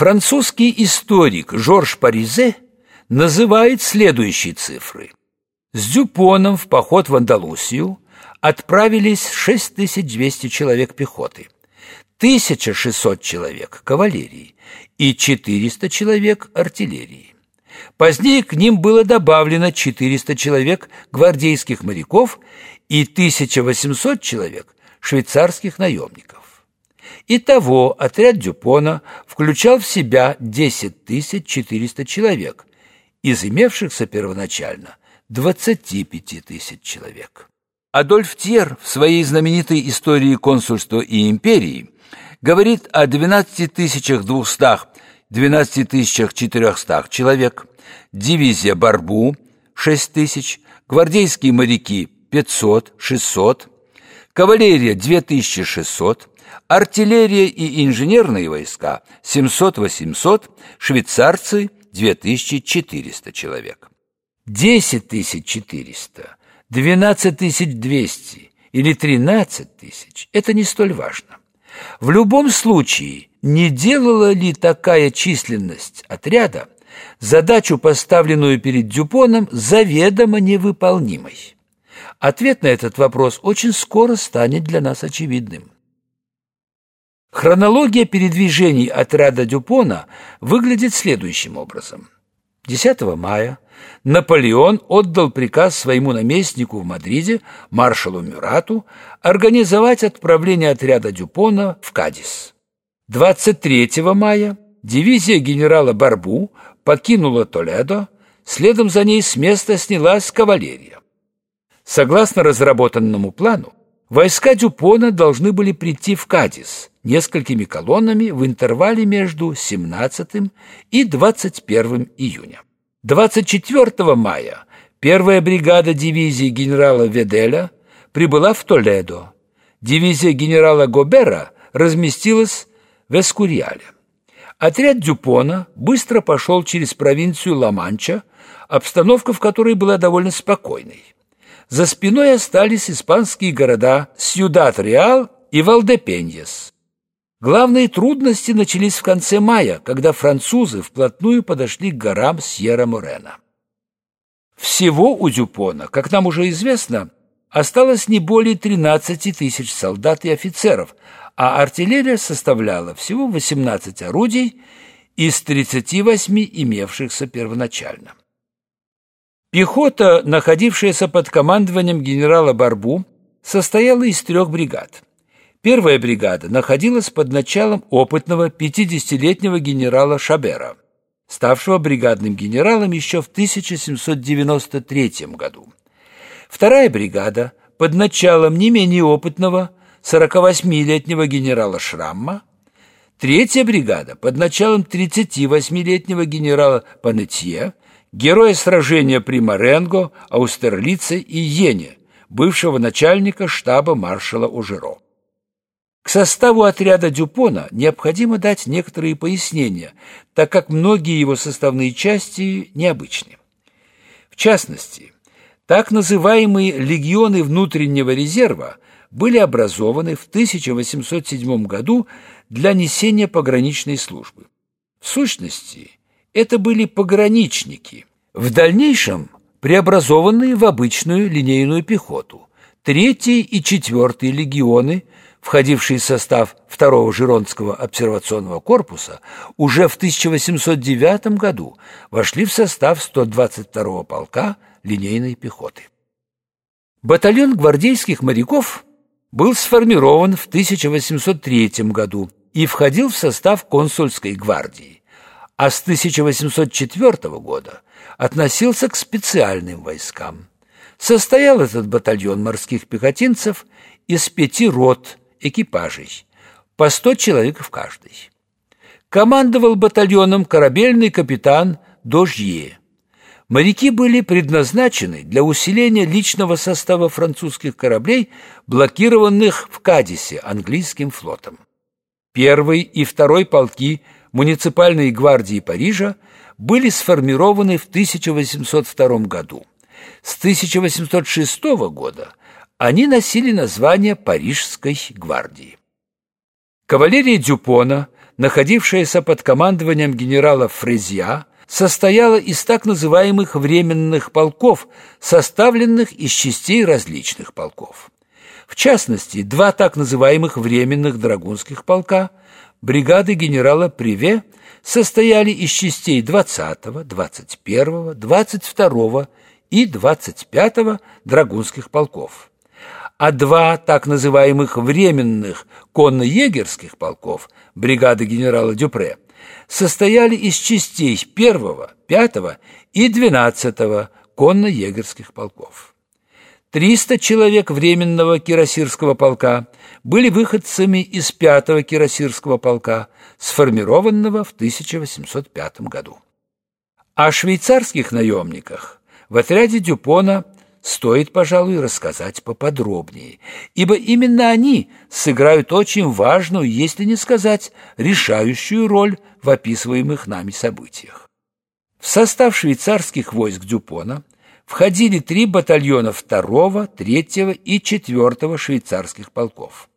Французский историк Жорж Паризе называет следующие цифры. С Дюпоном в поход в Андалусию отправились 6200 человек пехоты, 1600 человек кавалерии и 400 человек артиллерии. Позднее к ним было добавлено 400 человек гвардейских моряков и 1800 человек швейцарских наемников. Итого отряд Дюпона включал в себя 10 400 человек из имевшихся первоначально 25 тысяч человек. Адольф Тьер в своей знаменитой истории консульства и империи говорит о 12 200 12 400 человек, дивизия Барбу – 6 тысяч, гвардейские моряки – 500, 600, кавалерия – 2600, артиллерия и инженерные войска – 700-800, швейцарцы – 2400 человек. 10 400, 12 200 или 13 тысяч – это не столь важно. В любом случае, не делала ли такая численность отряда задачу, поставленную перед Дюпоном, заведомо невыполнимой? Ответ на этот вопрос очень скоро станет для нас очевидным. Хронология передвижений отряда Дюпона выглядит следующим образом. 10 мая Наполеон отдал приказ своему наместнику в Мадриде, маршалу Мюрату, организовать отправление отряда Дюпона в Кадис. 23 мая дивизия генерала Барбу покинула Толедо, следом за ней с места снялась кавалерия. Согласно разработанному плану, войска Дюпона должны были прийти в Кадис несколькими колоннами в интервале между 17 и 21 июня. 24 мая первая бригада дивизии генерала Веделя прибыла в Толедо. Дивизия генерала Гобера разместилась в Эскурьяле. Отряд Дюпона быстро пошел через провинцию Ла-Манча, обстановка в которой была довольно спокойной. За спиной остались испанские города Сьюдат-Реал и Валдепеньес. Главные трудности начались в конце мая, когда французы вплотную подошли к горам Сьерра-Морена. Всего у Дюпона, как нам уже известно, осталось не более 13 тысяч солдат и офицеров, а артиллерия составляла всего 18 орудий из 38 имевшихся первоначально. Пехота, находившаяся под командованием генерала Барбу, состояла из трех бригад – Первая бригада находилась под началом опытного 50-летнего генерала Шабера, ставшего бригадным генералом еще в 1793 году. Вторая бригада под началом не менее опытного 48-летнего генерала Шрамма, третья бригада под началом 38-летнего генерала Панетье, героя сражения при Маренго, Аустерлице и Йене, бывшего начальника штаба маршала Ужеро. К составу отряда Дюпона необходимо дать некоторые пояснения, так как многие его составные части необычны. В частности, так называемые легионы внутреннего резерва были образованы в 1807 году для несения пограничной службы. В сущности, это были пограничники, в дальнейшем преобразованные в обычную линейную пехоту. Третий и четвертый легионы – входившие в состав второго Жиронского обсервационного корпуса, уже в 1809 году вошли в состав 122-го полка линейной пехоты. Батальон гвардейских моряков был сформирован в 1803 году и входил в состав консульской гвардии, а с 1804 года относился к специальным войскам. Состоял этот батальон морских пехотинцев из пяти рот экипажей, по сто человек в каждой. Командовал батальоном корабельный капитан Дожье. Моряки были предназначены для усиления личного состава французских кораблей, блокированных в Кадисе английским флотом. Первый и второй полки муниципальной гвардии Парижа были сформированы в 1802 году. С 1806 года они носили название Парижской гвардии. Кавалерия Дюпона находившаяся под командованием генерала Фрезья, состояла из так называемых временных полков, составленных из частей различных полков. В частности, два так называемых временных драгунских полка, бригады генерала Приве, состояли из частей 20-го, 21-го, 22-го и 25-го драгунских полков. А два так называемых временных конно-егерских полков бригады генерала Дюпре – состояли из частей 1, 5 и 12 конно-егерских полков. 300 человек Временного кирасирского полка были выходцами из 5-го кирасирского полка, сформированного в 1805 году. О швейцарских наемниках в отряде Дюпона стоит, пожалуй, рассказать поподробнее, ибо именно они сыграют очень важную, если не сказать, решающую роль в описываемых нами событиях. В состав швейцарских войск Дюпона входили три батальона 2, 3 и 4 швейцарских полков.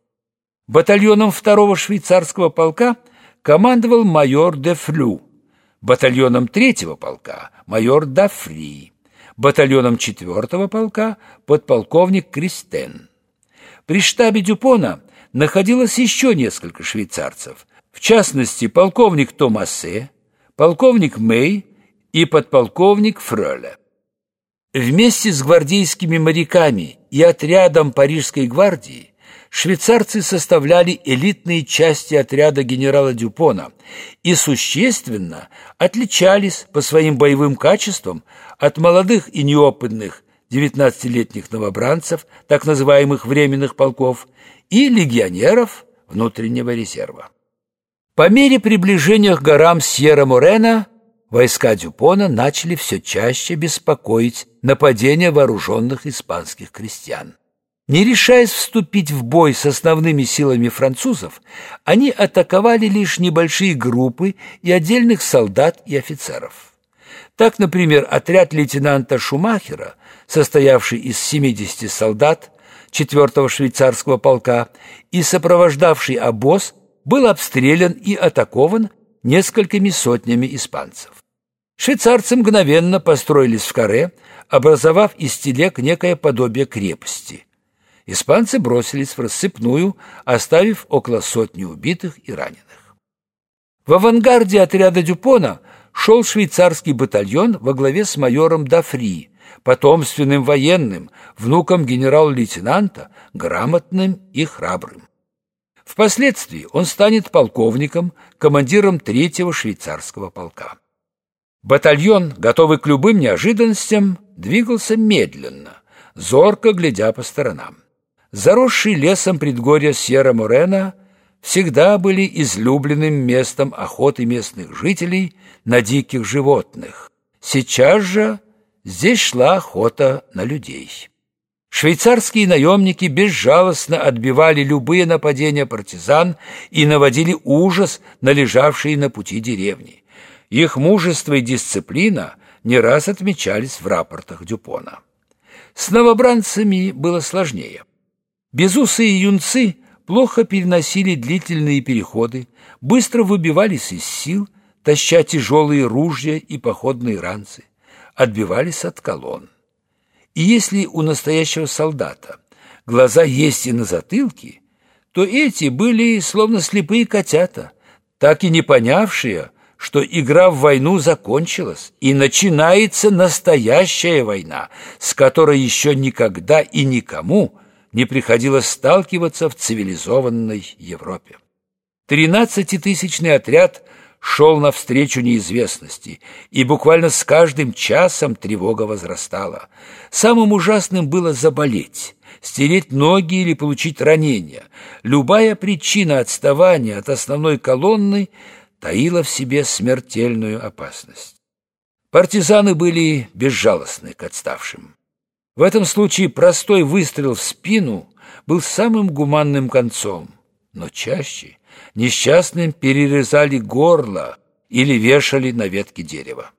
Батальоном 2 швейцарского полка командовал майор де Флю, батальоном 3 полка майор Дафри, батальоном 4 полка подполковник Кристен. При штабе Дюпона находилось еще несколько швейцарцев, в частности, полковник Томасе, полковник Мэй и подполковник Фроле. Вместе с гвардейскими моряками и отрядом Парижской гвардии швейцарцы составляли элитные части отряда генерала Дюпона и существенно отличались по своим боевым качествам от молодых и неопытных 19-летних новобранцев, так называемых временных полков, и легионеров внутреннего резерва. По мере приближения к горам Сьерра-Морена войска Дюпона начали все чаще беспокоить нападения вооруженных испанских крестьян. Не решаясь вступить в бой с основными силами французов, они атаковали лишь небольшие группы и отдельных солдат и офицеров. Так, например, отряд лейтенанта Шумахера, состоявший из 70 солдат 4-го швейцарского полка и сопровождавший обоз, был обстрелян и атакован несколькими сотнями испанцев. Швейцарцы мгновенно построились в каре, образовав из телег некое подобие крепости. Испанцы бросились в рассыпную, оставив около сотни убитых и раненых. В авангарде отряда Дюпона шел швейцарский батальон во главе с майором Дафри, потомственным военным, внуком генерал-лейтенанта, грамотным и храбрым. Впоследствии он станет полковником, командиром третьего швейцарского полка. Батальон, готовый к любым неожиданностям, двигался медленно, зорко глядя по сторонам. Заросшие лесом предгорья Сьерра-Морена всегда были излюбленным местом охоты местных жителей на диких животных. Сейчас же здесь шла охота на людей. Швейцарские наемники безжалостно отбивали любые нападения партизан и наводили ужас на лежавшие на пути деревни. Их мужество и дисциплина не раз отмечались в рапортах Дюпона. С новобранцами было сложнее. Безусые юнцы плохо переносили длительные переходы, быстро выбивались из сил, таща тяжелые ружья и походные ранцы, отбивались от колонн. И если у настоящего солдата глаза есть и на затылке, то эти были словно слепые котята, так и не понявшие, что игра в войну закончилась, и начинается настоящая война, с которой еще никогда и никому не приходилось сталкиваться в цивилизованной Европе. Тринадцатитысячный отряд шел навстречу неизвестности, и буквально с каждым часом тревога возрастала. Самым ужасным было заболеть, стереть ноги или получить ранение. Любая причина отставания от основной колонны таила в себе смертельную опасность. Партизаны были безжалостны к отставшим. В этом случае простой выстрел в спину был самым гуманным концом, но чаще – Несчастным перерезали горло или вешали на ветке дерева.